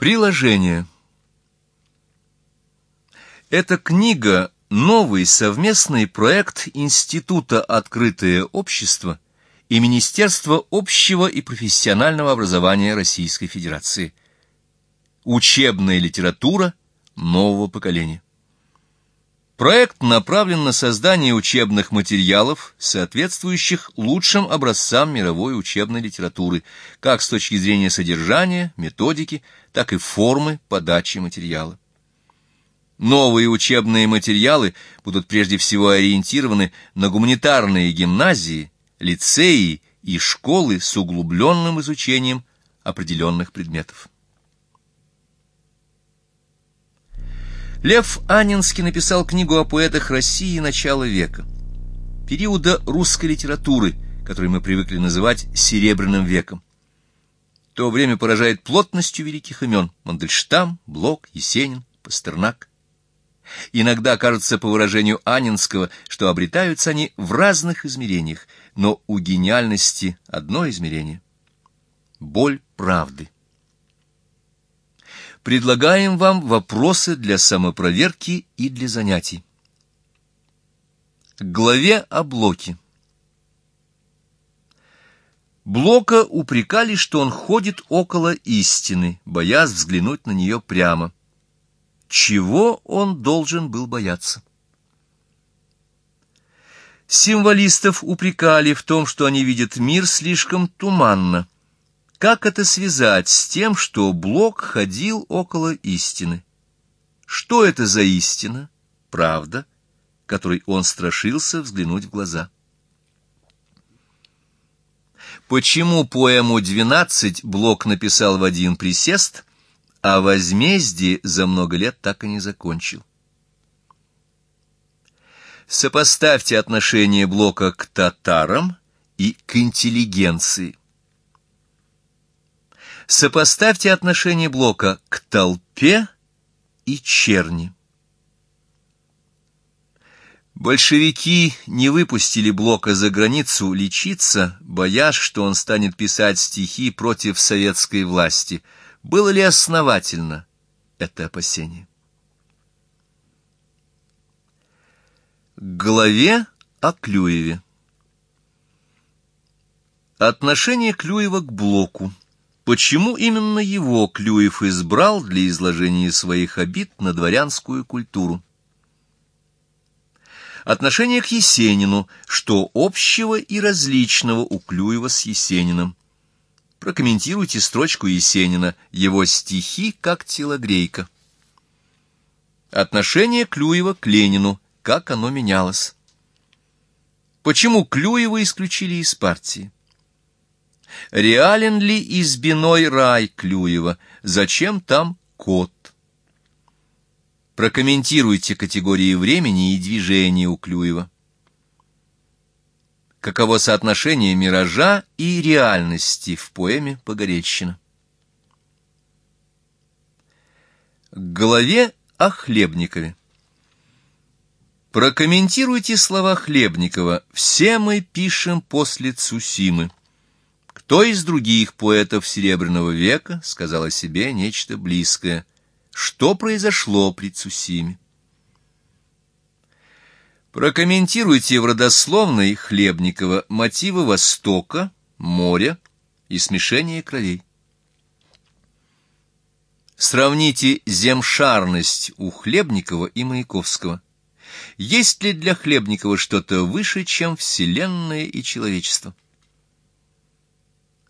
Приложение. Эта книга — новый совместный проект Института «Открытое общество» и Министерства общего и профессионального образования Российской Федерации. Учебная литература нового поколения. Проект направлен на создание учебных материалов, соответствующих лучшим образцам мировой учебной литературы, как с точки зрения содержания, методики, так и формы подачи материала. Новые учебные материалы будут прежде всего ориентированы на гуманитарные гимназии, лицеи и школы с углубленным изучением определенных предметов. Лев Анинский написал книгу о поэтах России начала века, периода русской литературы, который мы привыкли называть «серебряным веком». То время поражает плотностью великих имен – Мандельштам, Блок, Есенин, Пастернак. Иногда кажется, по выражению Анинского, что обретаются они в разных измерениях, но у гениальности одно измерение – боль правды предлагаем вам вопросы для самопроверки и для занятий. Главе о Блоке. Блока упрекали, что он ходит около истины, боясь взглянуть на нее прямо. Чего он должен был бояться? Символистов упрекали в том, что они видят мир слишком туманно, как это связать с тем, что Блок ходил около истины? Что это за истина, правда, которой он страшился взглянуть в глаза? Почему поэму «Двенадцать» Блок написал в один присест, а возмездие за много лет так и не закончил? Сопоставьте отношение Блока к татарам и к интеллигенции. Сопоставьте отношение Блока к толпе и черни. Большевики не выпустили Блока за границу лечиться, боясь, что он станет писать стихи против советской власти. Было ли основательно это опасение? К главе о Клюеве. Отношение Клюева к Блоку. Почему именно его Клюев избрал для изложения своих обид на дворянскую культуру? Отношение к Есенину, что общего и различного у Клюева с Есениным. Прокомментируйте строчку Есенина, его стихи как телогрейка. Отношение Клюева к Ленину, как оно менялось. Почему Клюева исключили из партии? Реален ли избиной рай Клюева? Зачем там кот? Прокомментируйте категории времени и движения у Клюева. Каково соотношение миража и реальности в поэме «Погорельщина»? К главе о Хлебникове. Прокомментируйте слова Хлебникова «Все мы пишем после Цусимы». Кто из других поэтов Серебряного века сказал о себе нечто близкое? Что произошло при Цусиме? Прокомментируйте в родословной Хлебникова мотивы Востока, моря и смешения кровей. Сравните земшарность у Хлебникова и Маяковского. Есть ли для Хлебникова что-то выше, чем Вселенная и человечество?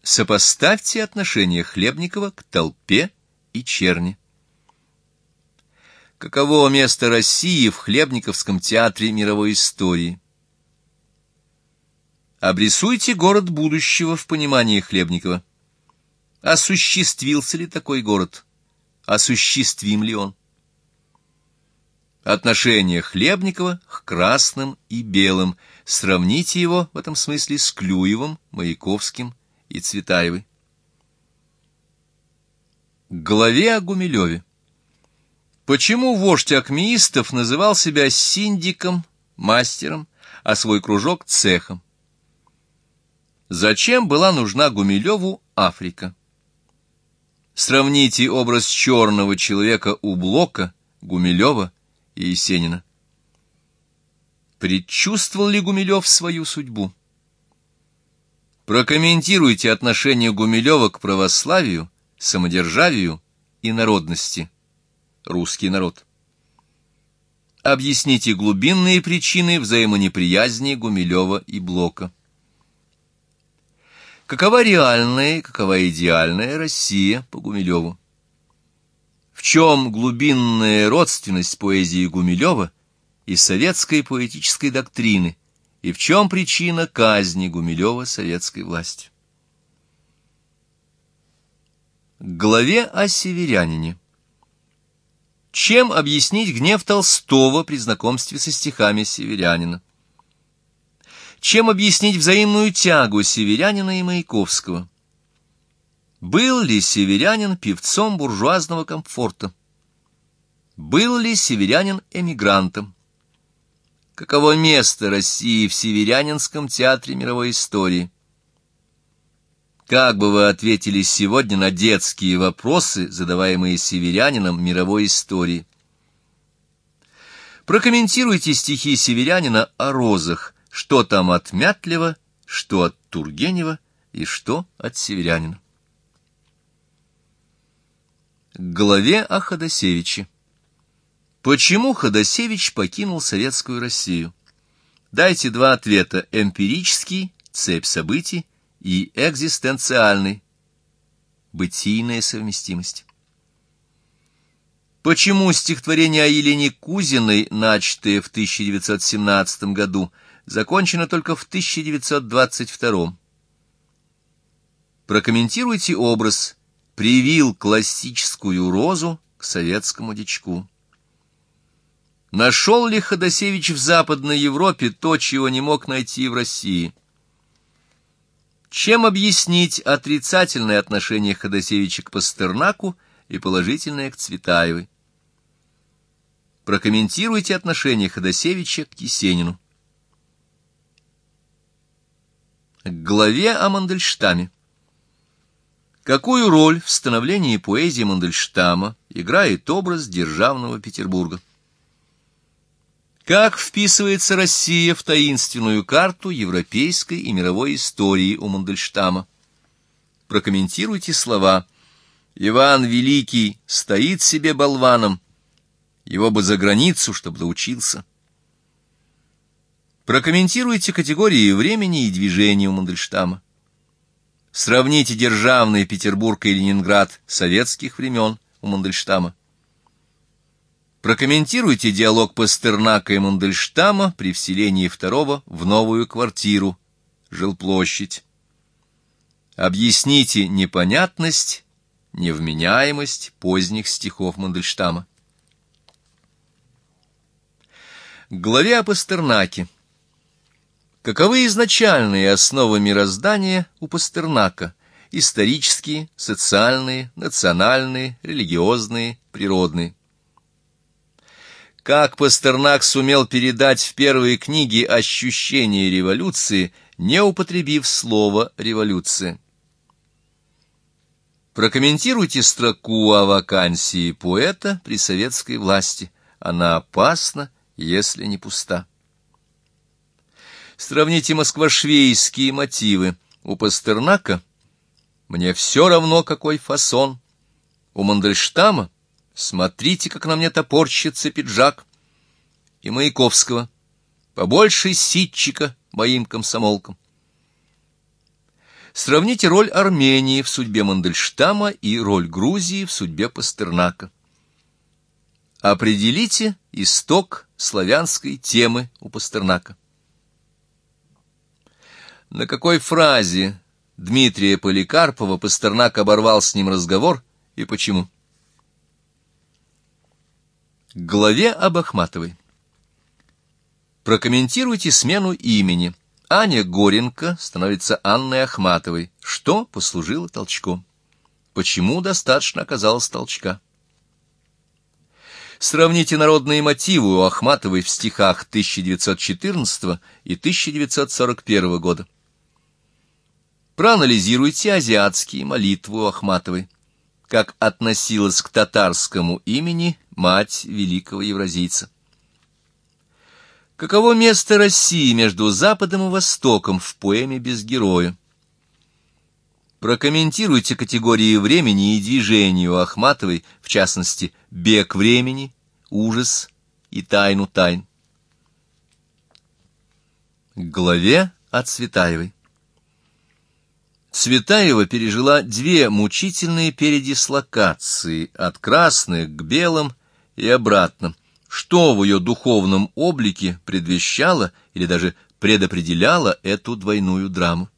Сопоставьте отношение Хлебникова к толпе и черни. Каково место России в Хлебниковском театре мировой истории? Обрисуйте город будущего в понимании Хлебникова. Осуществился ли такой город? Осуществим ли он? Отношение Хлебникова к красным и белым. Сравните его в этом смысле с Клюевым, Маяковским и Цветаевой. Главе о Гумилеве. Почему вождь акмеистов называл себя синдиком, мастером, а свой кружок цехом? Зачем была нужна Гумилеву Африка? Сравните образ черного человека у Блока, Гумилева и Есенина. Предчувствовал ли Гумилев свою судьбу? Прокомментируйте отношение Гумилева к православию, самодержавию и народности. Русский народ. Объясните глубинные причины взаимонеприязни Гумилева и Блока. Какова реальная какова идеальная Россия по Гумилеву? В чем глубинная родственность поэзии Гумилева и советской поэтической доктрины, и в чем причина казни Гумилева советской власти? Главе о северянине. Чем объяснить гнев Толстого при знакомстве со стихами северянина? Чем объяснить взаимную тягу северянина и Маяковского? Был ли северянин певцом буржуазного комфорта? Был ли северянин эмигрантом? Каково место России в северянинском театре мировой истории? Как бы вы ответили сегодня на детские вопросы, задаваемые северянином мировой истории? Прокомментируйте стихи северянина о розах – что там от Мятлева, что от Тургенева и что от северянина. К главе о Ходосевиче. Почему Ходосевич покинул советскую Россию? Дайте два ответа – эмпирический, цепь событий, и экзистенциальный, бытийная совместимость. Почему стихотворение о Елене Кузиной, начатое в 1917 году, закончено только в 1922 Прокомментируйте образ «Привил классическую розу к советскому дичку». Нашел ли Ходосевич в Западной Европе то, чего не мог найти в России? Чем объяснить отрицательное отношение Ходосевича к Пастернаку и положительное к Цветаевой? Прокомментируйте отношение Ходосевича к Есенину. К главе о Мандельштаме. Какую роль в становлении поэзии Мандельштама играет образ державного Петербурга? Как вписывается Россия в таинственную карту европейской и мировой истории у Мандельштама? Прокомментируйте слова «Иван Великий стоит себе болваном, его бы за границу, чтобы доучился». Прокомментируйте категории времени и движения у Мандельштама. Сравните державный Петербург и Ленинград советских времен у Мандельштама. Прокомментируйте диалог Пастернака и Мандельштама при вселении второго в новую квартиру, жилплощадь. Объясните непонятность, невменяемость поздних стихов Мандельштама. К главе о Пастернаке. Каковы изначальные основы мироздания у Пастернака? Исторические, социальные, национальные, религиозные, природные. Как Пастернак сумел передать в первой книге ощущение революции, не употребив слово «революция»? Прокомментируйте строку о вакансии поэта при советской власти. Она опасна, если не пуста. Сравните москвашвейские мотивы. У Пастернака «Мне все равно, какой фасон». У Мандельштама «Смотрите, как на мне топорщится пиджак». И Маяковского «Побольше ситчика моим комсомолкам». Сравните роль Армении в судьбе Мандельштама и роль Грузии в судьбе Пастернака. Определите исток славянской темы у Пастернака. На какой фразе Дмитрия Поликарпова Пастернак оборвал с ним разговор и почему? Главе об Ахматовой. Прокомментируйте смену имени. Аня Горенко становится Анной Ахматовой. Что послужило толчком? Почему достаточно оказалось толчка? Сравните народные мотивы у Ахматовой в стихах 1914 и 1941 года. Проанализируйте азиатские молитвы у Ахматовой. Как относилась к татарскому имени мать великого евразийца. Каково место России между Западом и Востоком в поэме «Без героя»? Прокомментируйте категории времени и движения у Ахматовой, в частности, бег времени, ужас и тайну тайн. Главе о Цветаевой. Цветаева пережила две мучительные передислокации от красных к белым и обратно, что в ее духовном облике предвещало или даже предопределяло эту двойную драму.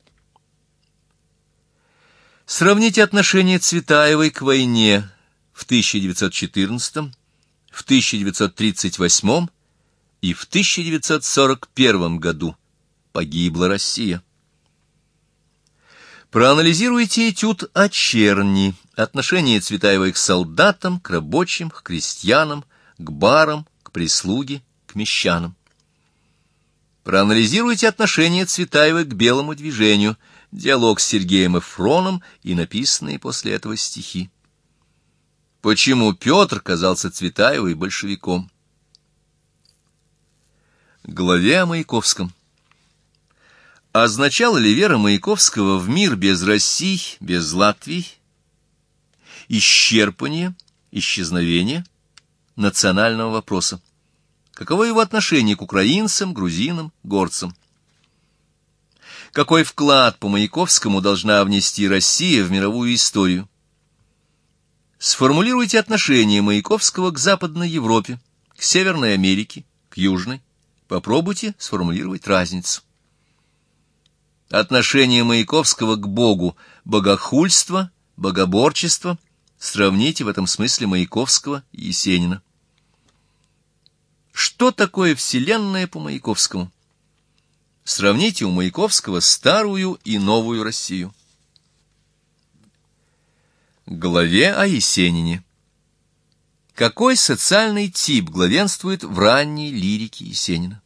Сравните отношение Цветаевой к войне в 1914, в 1938 и в 1941 году погибла Россия. Проанализируйте этюд о черни, отношение Цветаевой к солдатам, к рабочим, к крестьянам, к барам, к прислуге, к мещанам. Проанализируйте отношение Цветаевой к белому движению, диалог с Сергеем Эфроном и написанные после этого стихи. Почему Петр казался Цветаевой большевиком? Главе о Маяковском. Означала ли вера Маяковского в мир без России, без Латвии, исчерпание, исчезновение национального вопроса? Каково его отношение к украинцам, грузинам, горцам? Какой вклад по Маяковскому должна внести Россия в мировую историю? Сформулируйте отношение Маяковского к Западной Европе, к Северной Америке, к Южной. Попробуйте сформулировать разницу. Отношение Маяковского к Богу, богохульство, богоборчество, сравните в этом смысле Маяковского и Есенина. Что такое Вселенная по Маяковскому? Сравните у Маяковского старую и новую Россию. Главе о Есенине. Какой социальный тип главенствует в ранней лирике Есенина?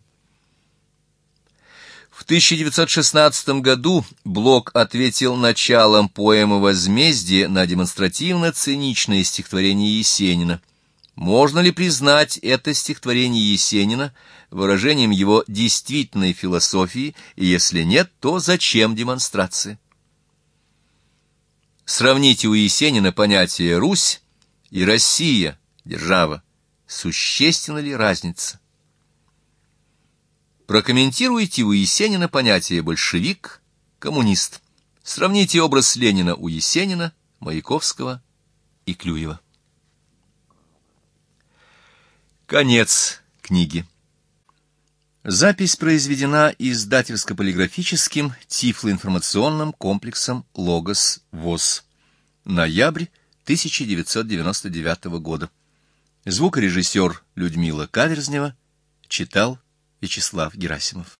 В 1916 году Блок ответил началом поэмы «Возмездие» на демонстративно-циничное стихотворение Есенина. Можно ли признать это стихотворение Есенина выражением его действительной философии, и если нет, то зачем демонстрация? Сравните у Есенина понятие «Русь» и «Россия», держава. Существенна ли разница? Прокомментируйте у Есенина понятие «большевик», «коммунист». Сравните образ Ленина у Есенина, Маяковского и Клюева. Конец книги. Запись произведена издательско-полиграфическим тифлоинформационным комплексом «Логос ВОЗ». Ноябрь 1999 года. Звукорежиссер Людмила Каверзнева читал Вячеслав Герасимов